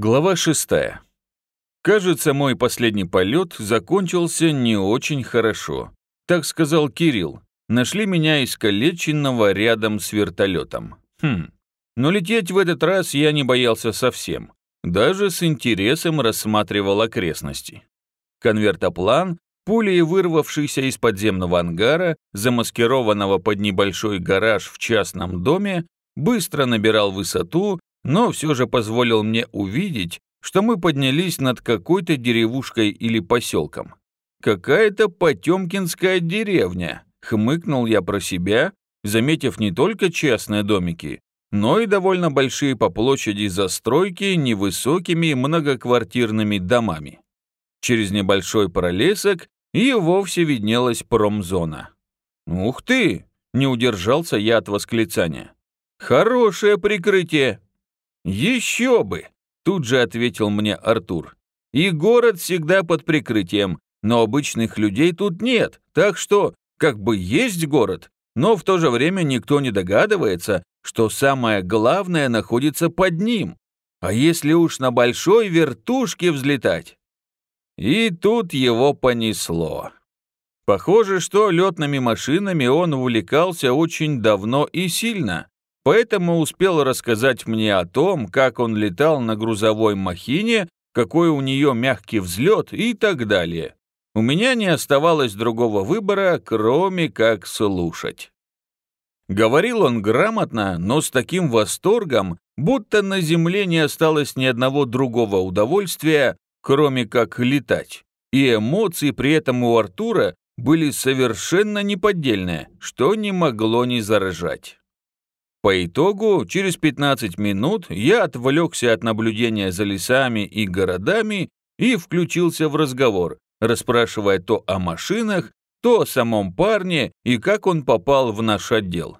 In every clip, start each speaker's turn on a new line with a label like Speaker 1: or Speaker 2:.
Speaker 1: Глава шестая. Кажется, мой последний полет закончился не очень хорошо. Так сказал Кирилл. Нашли меня искалеченного рядом с вертолетом. Хм. Но лететь в этот раз я не боялся совсем. Даже с интересом рассматривал окрестности. Конвертоплан, пулей вырвавшийся из подземного ангара, замаскированного под небольшой гараж в частном доме, быстро набирал высоту но все же позволил мне увидеть, что мы поднялись над какой-то деревушкой или поселком. «Какая-то потемкинская деревня», — хмыкнул я про себя, заметив не только частные домики, но и довольно большие по площади застройки невысокими многоквартирными домами. Через небольшой пролесок и вовсе виднелась промзона. «Ух ты!» — не удержался я от восклицания. «Хорошее прикрытие!» «Еще бы!» – тут же ответил мне Артур. «И город всегда под прикрытием, но обычных людей тут нет, так что как бы есть город, но в то же время никто не догадывается, что самое главное находится под ним. А если уж на большой вертушке взлетать?» И тут его понесло. Похоже, что летными машинами он увлекался очень давно и сильно, поэтому успел рассказать мне о том, как он летал на грузовой махине, какой у нее мягкий взлет и так далее. У меня не оставалось другого выбора, кроме как слушать. Говорил он грамотно, но с таким восторгом, будто на земле не осталось ни одного другого удовольствия, кроме как летать. И эмоции при этом у Артура были совершенно неподдельные, что не могло не заражать. По итогу, через 15 минут я отвлекся от наблюдения за лесами и городами и включился в разговор, расспрашивая то о машинах, то о самом парне и как он попал в наш отдел.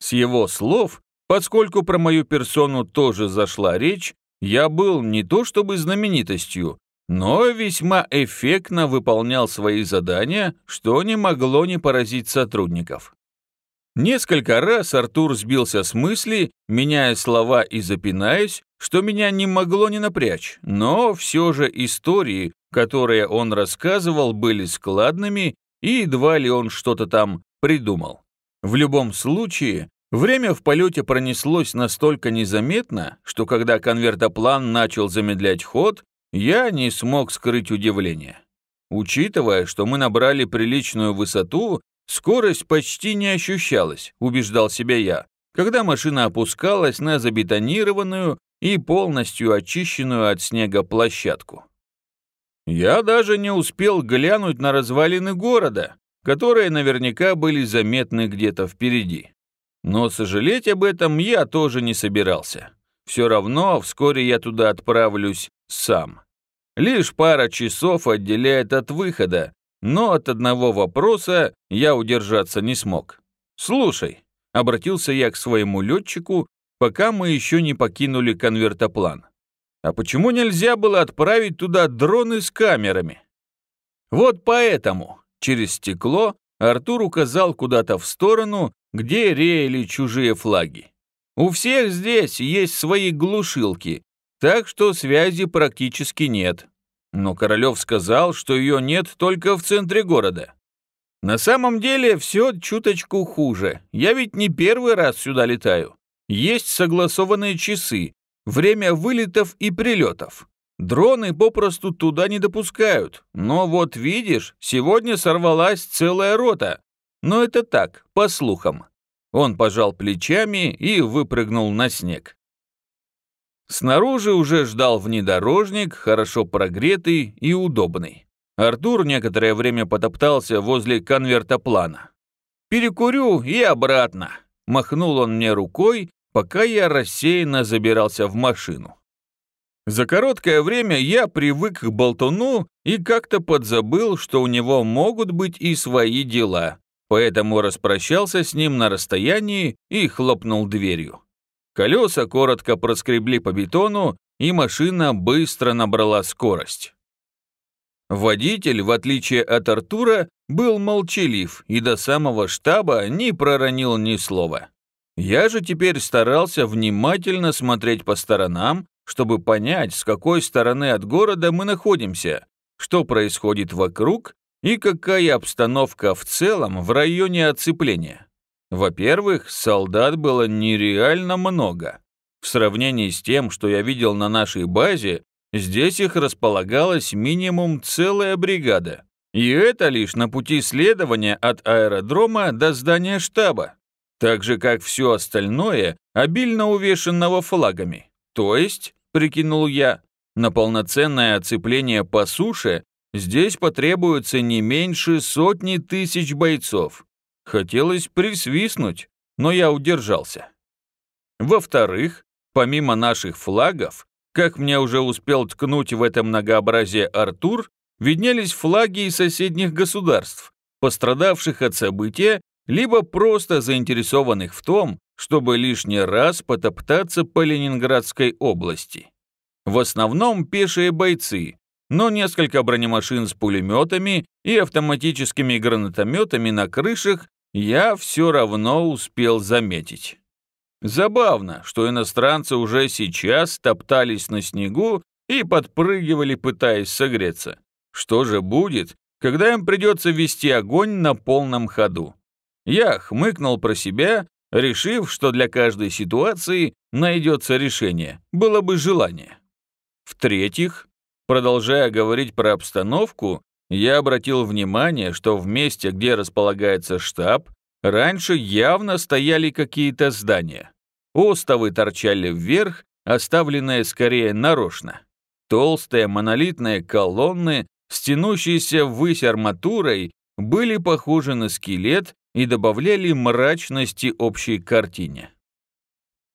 Speaker 1: С его слов, поскольку про мою персону тоже зашла речь, я был не то чтобы знаменитостью, но весьма эффектно выполнял свои задания, что не могло не поразить сотрудников. Несколько раз Артур сбился с мысли, меняя слова и запинаясь, что меня не могло не напрячь, но все же истории, которые он рассказывал, были складными, и едва ли он что-то там придумал. В любом случае, время в полете пронеслось настолько незаметно, что когда конвертоплан начал замедлять ход, я не смог скрыть удивление. Учитывая, что мы набрали приличную высоту, Скорость почти не ощущалась, убеждал себя я, когда машина опускалась на забетонированную и полностью очищенную от снега площадку. Я даже не успел глянуть на развалины города, которые наверняка были заметны где-то впереди. Но сожалеть об этом я тоже не собирался. Все равно вскоре я туда отправлюсь сам. Лишь пара часов отделяет от выхода, но от одного вопроса я удержаться не смог. «Слушай», — обратился я к своему летчику, пока мы еще не покинули конвертоплан. «А почему нельзя было отправить туда дроны с камерами?» «Вот поэтому», — через стекло Артур указал куда-то в сторону, где реяли чужие флаги. «У всех здесь есть свои глушилки, так что связи практически нет. Но Королев сказал, что ее нет только в центре города. На самом деле все чуточку хуже. Я ведь не первый раз сюда летаю. Есть согласованные часы, время вылетов и прилетов. Дроны попросту туда не допускают. Но вот видишь, сегодня сорвалась целая рота. Но это так, по слухам. Он пожал плечами и выпрыгнул на снег. Снаружи уже ждал внедорожник, хорошо прогретый и удобный. Артур некоторое время потоптался возле конвертоплана. «Перекурю и обратно», — махнул он мне рукой, пока я рассеянно забирался в машину. За короткое время я привык к болтуну и как-то подзабыл, что у него могут быть и свои дела, поэтому распрощался с ним на расстоянии и хлопнул дверью. Колеса коротко проскребли по бетону, и машина быстро набрала скорость. Водитель, в отличие от Артура, был молчалив и до самого штаба не проронил ни слова. Я же теперь старался внимательно смотреть по сторонам, чтобы понять, с какой стороны от города мы находимся, что происходит вокруг и какая обстановка в целом в районе оцепления. Во-первых, солдат было нереально много. В сравнении с тем, что я видел на нашей базе, здесь их располагалось минимум целая бригада. И это лишь на пути следования от аэродрома до здания штаба, так же, как все остальное, обильно увешанного флагами. То есть, прикинул я, на полноценное оцепление по суше здесь потребуется не меньше сотни тысяч бойцов. Хотелось присвистнуть, но я удержался. Во-вторых, помимо наших флагов, как мне уже успел ткнуть в это многообразие Артур, виднелись флаги из соседних государств, пострадавших от события, либо просто заинтересованных в том, чтобы лишний раз потоптаться по Ленинградской области. В основном пешие бойцы, но несколько бронемашин с пулеметами и автоматическими гранатометами на крышах я все равно успел заметить. Забавно, что иностранцы уже сейчас топтались на снегу и подпрыгивали, пытаясь согреться. Что же будет, когда им придется вести огонь на полном ходу? Я хмыкнул про себя, решив, что для каждой ситуации найдется решение, было бы желание. В-третьих, продолжая говорить про обстановку, я обратил внимание, что в месте, где располагается штаб, раньше явно стояли какие-то здания. Остовы торчали вверх, оставленные скорее нарочно. Толстые монолитные колонны стянущиеся ввысь арматурой, были похожи на скелет и добавляли мрачности общей картине.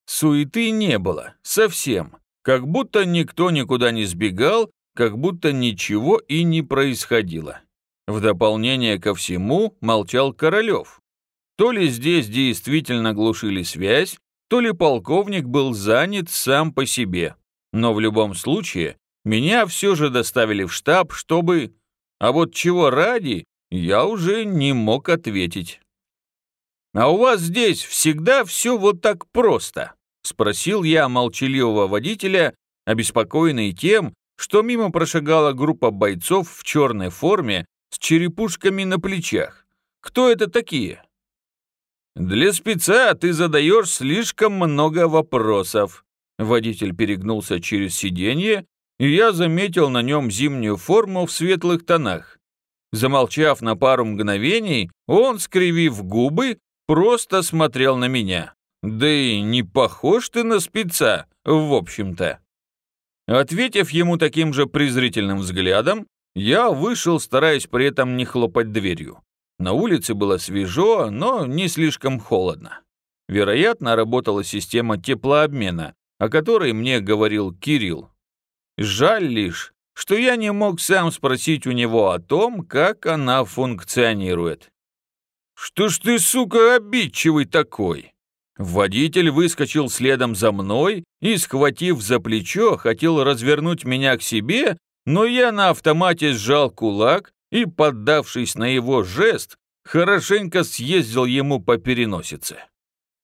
Speaker 1: Суеты не было, совсем, как будто никто никуда не сбегал, как будто ничего и не происходило. В дополнение ко всему молчал Королёв. То ли здесь действительно глушили связь, то ли полковник был занят сам по себе. Но в любом случае меня все же доставили в штаб, чтобы... А вот чего ради, я уже не мог ответить. «А у вас здесь всегда все вот так просто?» — спросил я молчаливого водителя, обеспокоенный тем, что мимо прошагала группа бойцов в черной форме с черепушками на плечах. «Кто это такие?» «Для спеца ты задаешь слишком много вопросов». Водитель перегнулся через сиденье и я заметил на нем зимнюю форму в светлых тонах. Замолчав на пару мгновений, он, скривив губы, просто смотрел на меня. Да и не похож ты на спеца, в общем-то. Ответив ему таким же презрительным взглядом, я вышел, стараясь при этом не хлопать дверью. На улице было свежо, но не слишком холодно. Вероятно, работала система теплообмена, о которой мне говорил Кирилл. Жаль лишь, что я не мог сам спросить у него о том, как она функционирует. «Что ж ты, сука, обидчивый такой?» Водитель выскочил следом за мной и, схватив за плечо, хотел развернуть меня к себе, но я на автомате сжал кулак и, поддавшись на его жест, хорошенько съездил ему по переносице.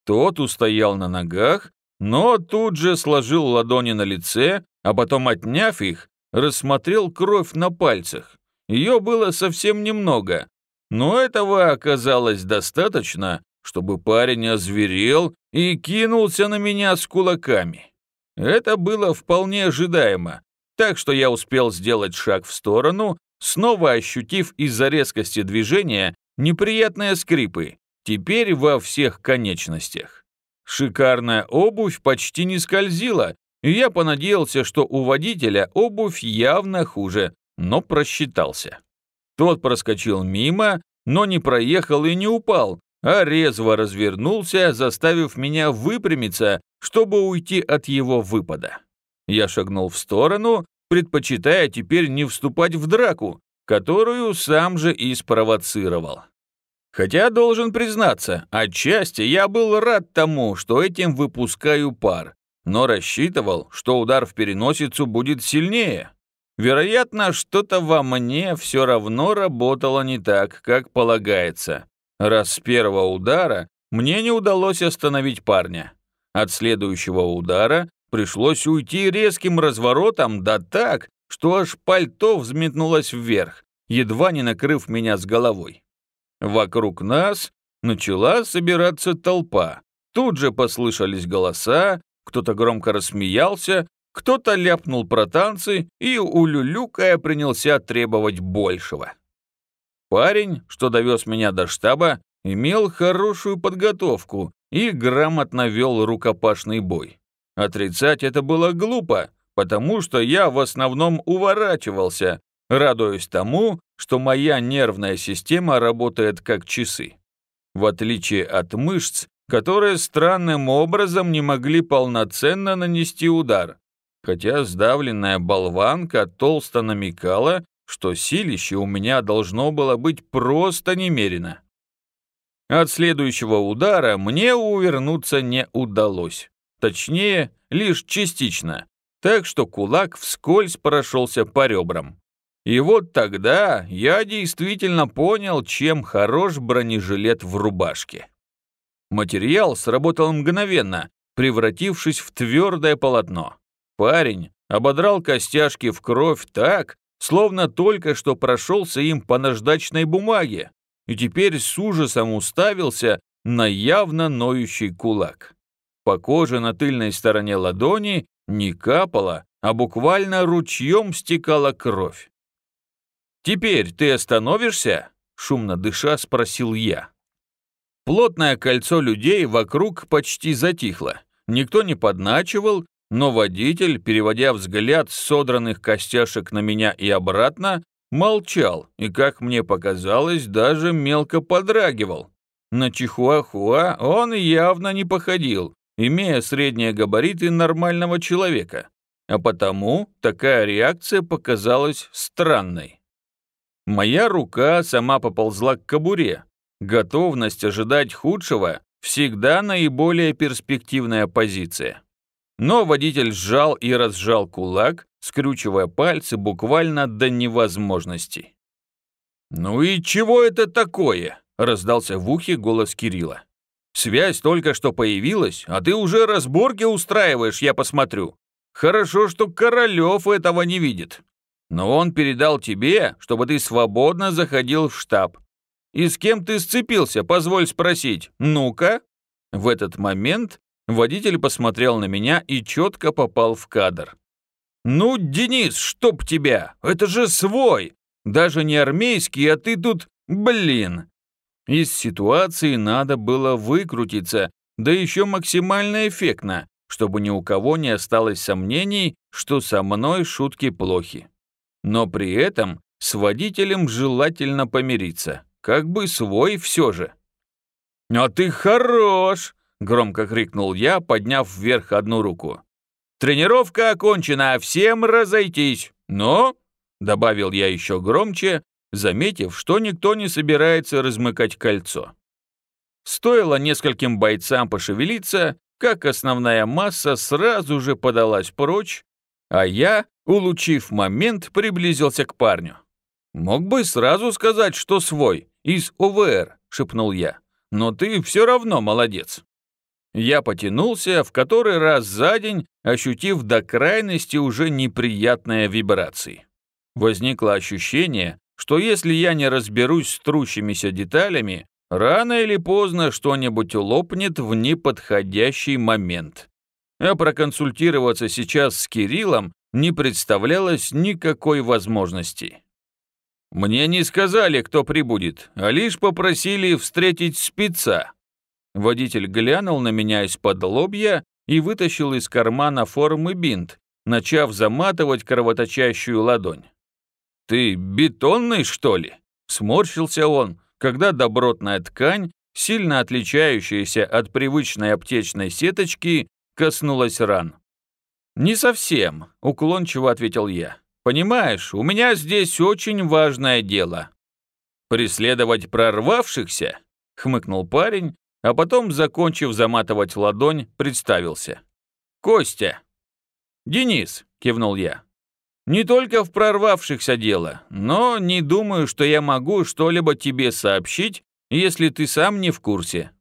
Speaker 1: Тот устоял на ногах, но тут же сложил ладони на лице а потом, отняв их, рассмотрел кровь на пальцах. Ее было совсем немного, но этого оказалось достаточно, чтобы парень озверел и кинулся на меня с кулаками. Это было вполне ожидаемо, так что я успел сделать шаг в сторону, снова ощутив из-за резкости движения неприятные скрипы, теперь во всех конечностях. Шикарная обувь почти не скользила, и я понадеялся, что у водителя обувь явно хуже, но просчитался. Тот проскочил мимо, но не проехал и не упал, а резво развернулся, заставив меня выпрямиться, чтобы уйти от его выпада. Я шагнул в сторону, предпочитая теперь не вступать в драку, которую сам же и спровоцировал. Хотя, должен признаться, отчасти я был рад тому, что этим выпускаю пар, но рассчитывал, что удар в переносицу будет сильнее. Вероятно, что-то во мне все равно работало не так, как полагается, раз с первого удара мне не удалось остановить парня. От следующего удара Пришлось уйти резким разворотом, да так, что аж пальто взметнулось вверх, едва не накрыв меня с головой. Вокруг нас начала собираться толпа. Тут же послышались голоса, кто-то громко рассмеялся, кто-то ляпнул про танцы и, улюлюкая, принялся требовать большего. Парень, что довез меня до штаба, имел хорошую подготовку и грамотно вел рукопашный бой. Отрицать это было глупо, потому что я в основном уворачивался, радуясь тому, что моя нервная система работает как часы. В отличие от мышц, которые странным образом не могли полноценно нанести удар, хотя сдавленная болванка толсто намекала, что силище у меня должно было быть просто немерено. От следующего удара мне увернуться не удалось. Точнее, лишь частично, так что кулак вскользь прошелся по ребрам. И вот тогда я действительно понял, чем хорош бронежилет в рубашке. Материал сработал мгновенно, превратившись в твердое полотно. Парень ободрал костяшки в кровь так, словно только что прошелся им по наждачной бумаге, и теперь с ужасом уставился на явно ноющий кулак. По коже на тыльной стороне ладони не капала, а буквально ручьем стекала кровь. «Теперь ты остановишься?» — шумно дыша спросил я. Плотное кольцо людей вокруг почти затихло. Никто не подначивал, но водитель, переводя взгляд с содранных костяшек на меня и обратно, молчал и, как мне показалось, даже мелко подрагивал. На чихуахуа он явно не походил, имея средние габариты нормального человека, а потому такая реакция показалась странной. Моя рука сама поползла к кобуре. Готовность ожидать худшего всегда наиболее перспективная позиция. Но водитель сжал и разжал кулак, скручивая пальцы буквально до невозможности. «Ну и чего это такое?» – раздался в ухе голос Кирилла. «Связь только что появилась, а ты уже разборки устраиваешь, я посмотрю. Хорошо, что Королёв этого не видит. Но он передал тебе, чтобы ты свободно заходил в штаб. И с кем ты сцепился, позволь спросить. Ну-ка?» В этот момент Водитель посмотрел на меня и четко попал в кадр. «Ну, Денис, чтоб тебя! Это же свой! Даже не армейский, а ты тут... Блин!» Из ситуации надо было выкрутиться, да еще максимально эффектно, чтобы ни у кого не осталось сомнений, что со мной шутки плохи. Но при этом с водителем желательно помириться, как бы свой все же. «А ты хорош!» Громко крикнул я, подняв вверх одну руку. «Тренировка окончена, всем разойтись! Но...» Добавил я еще громче, заметив, что никто не собирается размыкать кольцо. Стоило нескольким бойцам пошевелиться, как основная масса сразу же подалась прочь, а я, улучив момент, приблизился к парню. «Мог бы сразу сказать, что свой, из ОВР», — шепнул я. «Но ты все равно молодец». Я потянулся в который раз за день, ощутив до крайности уже неприятные вибрации. Возникло ощущение, что если я не разберусь с трущимися деталями, рано или поздно что-нибудь лопнет в неподходящий момент. А проконсультироваться сейчас с Кириллом не представлялось никакой возможности. Мне не сказали, кто прибудет, а лишь попросили встретить спеца. Водитель глянул на меня из-под лобья и вытащил из кармана формы бинт, начав заматывать кровоточащую ладонь. «Ты бетонный, что ли?» – сморщился он, когда добротная ткань, сильно отличающаяся от привычной аптечной сеточки, коснулась ран. «Не совсем», – уклончиво ответил я. «Понимаешь, у меня здесь очень важное дело». «Преследовать прорвавшихся?» – хмыкнул парень, а потом, закончив заматывать ладонь, представился. «Костя!» «Денис!» — кивнул я. «Не только в прорвавшихся дело, но не думаю, что я могу что-либо тебе сообщить, если ты сам не в курсе».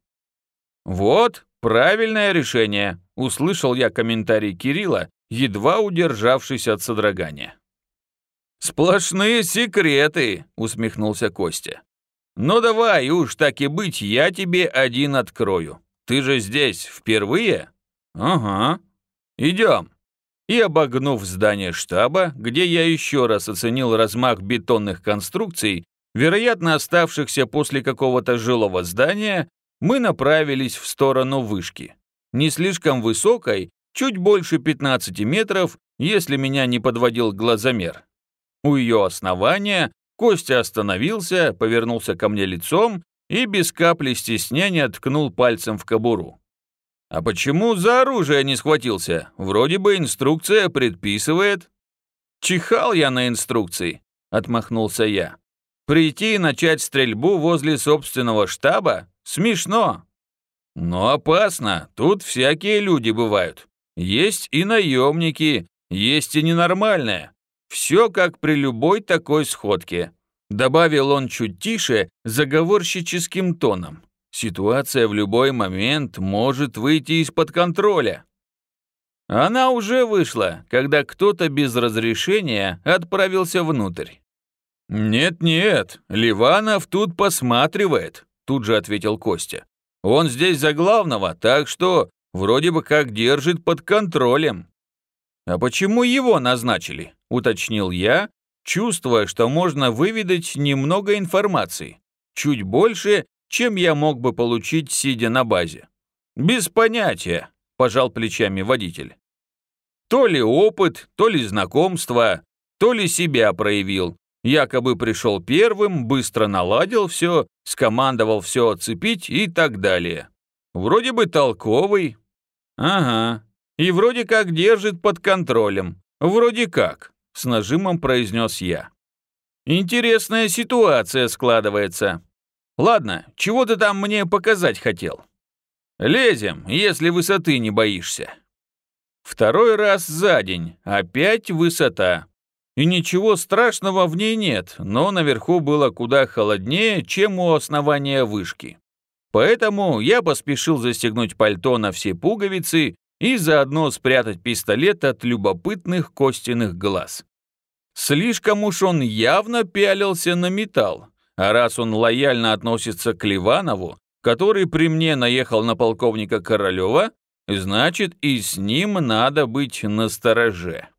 Speaker 1: «Вот», «Правильное решение», — услышал я комментарий Кирилла, едва удержавшись от содрогания. «Сплошные секреты», — усмехнулся Костя. «Ну давай уж так и быть, я тебе один открою. Ты же здесь впервые?» «Ага. Идем». И обогнув здание штаба, где я еще раз оценил размах бетонных конструкций, вероятно оставшихся после какого-то жилого здания, мы направились в сторону вышки. Не слишком высокой, чуть больше 15 метров, если меня не подводил глазомер. У ее основания Костя остановился, повернулся ко мне лицом и без капли стеснения ткнул пальцем в кобуру. «А почему за оружие не схватился? Вроде бы инструкция предписывает». «Чихал я на инструкции», — отмахнулся я. «Прийти и начать стрельбу возле собственного штаба? Смешно». «Но опасно, тут всякие люди бывают. Есть и наемники, есть и ненормальные. Все как при любой такой сходке. Добавил он чуть тише, заговорщическим тоном. Ситуация в любой момент может выйти из-под контроля. Она уже вышла, когда кто-то без разрешения отправился внутрь. «Нет-нет, Ливанов тут посматривает», — тут же ответил Костя. «Он здесь за главного, так что вроде бы как держит под контролем». «А почему его назначили?» — уточнил я, чувствуя, что можно выведать немного информации. Чуть больше, чем я мог бы получить, сидя на базе. «Без понятия», — пожал плечами водитель. То ли опыт, то ли знакомство, то ли себя проявил. Якобы пришел первым, быстро наладил все, скомандовал все оцепить и так далее. Вроде бы толковый. Ага, и вроде как держит под контролем. Вроде как, с нажимом произнес я. Интересная ситуация складывается. Ладно, чего ты там мне показать хотел? Лезем, если высоты не боишься. Второй раз за день, опять высота. И ничего страшного в ней нет, но наверху было куда холоднее, чем у основания вышки. Поэтому я поспешил застегнуть пальто на все пуговицы и заодно спрятать пистолет от любопытных костяных глаз. Слишком уж он явно пялился на металл, а раз он лояльно относится к Ливанову, который при мне наехал на полковника Королева, значит и с ним надо быть настороже.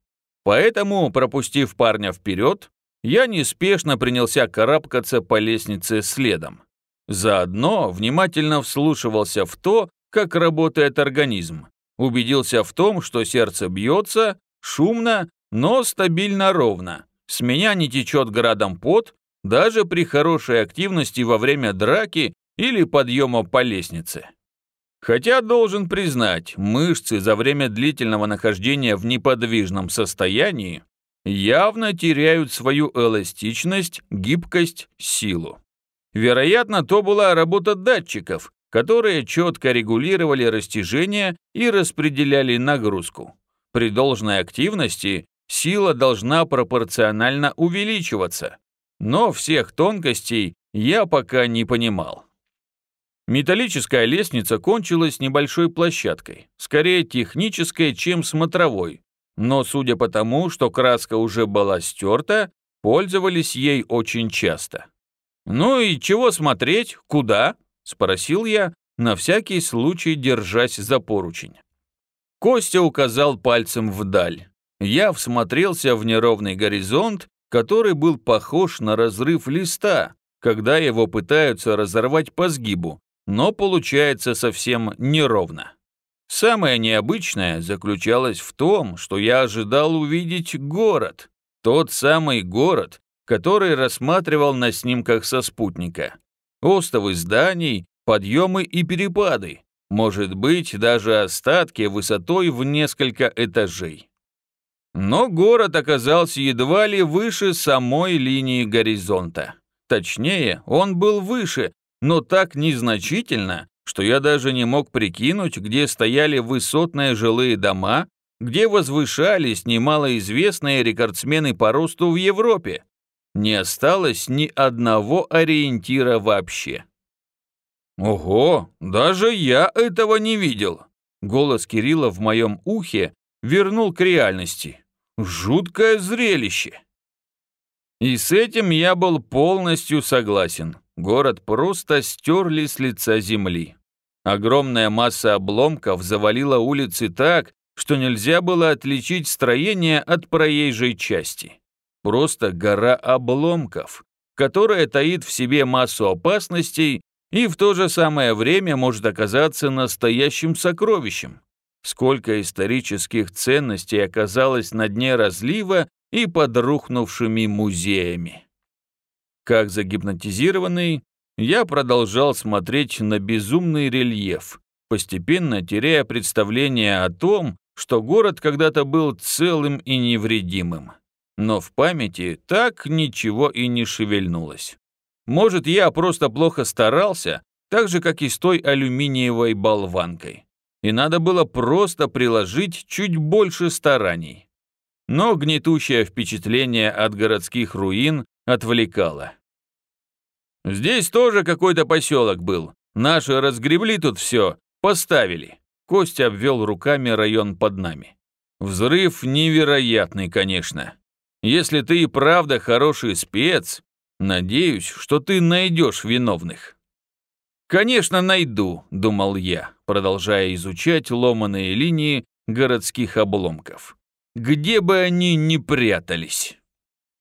Speaker 1: Поэтому, пропустив парня вперед, я неспешно принялся карабкаться по лестнице следом. Заодно внимательно вслушивался в то, как работает организм, Убедился в том, что сердце бьется, шумно, но стабильно ровно. С меня не течет градом пот, даже при хорошей активности во время драки или подъема по лестнице. Хотя, должен признать, мышцы за время длительного нахождения в неподвижном состоянии явно теряют свою эластичность, гибкость, силу. Вероятно, то была работа датчиков, которые четко регулировали растяжение и распределяли нагрузку. При должной активности сила должна пропорционально увеличиваться, но всех тонкостей я пока не понимал. Металлическая лестница кончилась небольшой площадкой, скорее технической, чем смотровой, но судя по тому, что краска уже была стерта, пользовались ей очень часто. Ну и чего смотреть, куда? — спросил я, на всякий случай держась за поручень. Костя указал пальцем вдаль. Я всмотрелся в неровный горизонт, который был похож на разрыв листа, когда его пытаются разорвать по сгибу, но получается совсем неровно. Самое необычное заключалось в том, что я ожидал увидеть город. Тот самый город, который рассматривал на снимках со спутника остовы зданий, подъемы и перепады, может быть, даже остатки высотой в несколько этажей. Но город оказался едва ли выше самой линии горизонта. Точнее, он был выше, но так незначительно, что я даже не мог прикинуть, где стояли высотные жилые дома, где возвышались немалоизвестные рекордсмены по росту в Европе, не осталось ни одного ориентира вообще. Ого, даже я этого не видел. Голос Кирилла в моем ухе вернул к реальности. Жуткое зрелище. И с этим я был полностью согласен. Город просто стерли с лица земли. Огромная масса обломков завалила улицы так, что нельзя было отличить строение от проезжей части. Просто гора обломков, которая таит в себе массу опасностей и в то же самое время может оказаться настоящим сокровищем. Сколько исторических ценностей оказалось на дне разлива и под рухнувшими музеями. Как загипнотизированный, я продолжал смотреть на безумный рельеф, постепенно теряя представление о том, что город когда-то был целым и невредимым. Но в памяти так ничего и не шевельнулось. Может, я просто плохо старался, так же, как и с той алюминиевой болванкой. И надо было просто приложить чуть больше стараний. Но гнетущее впечатление от городских руин отвлекало. Здесь тоже какой-то поселок был. Наши разгребли тут все, поставили. Костя обвел руками район под нами. Взрыв невероятный, конечно. Если ты и правда хороший спец, надеюсь, что ты найдешь виновных. «Конечно, найду», — думал я, продолжая изучать ломаные линии городских обломков. «Где бы они ни прятались».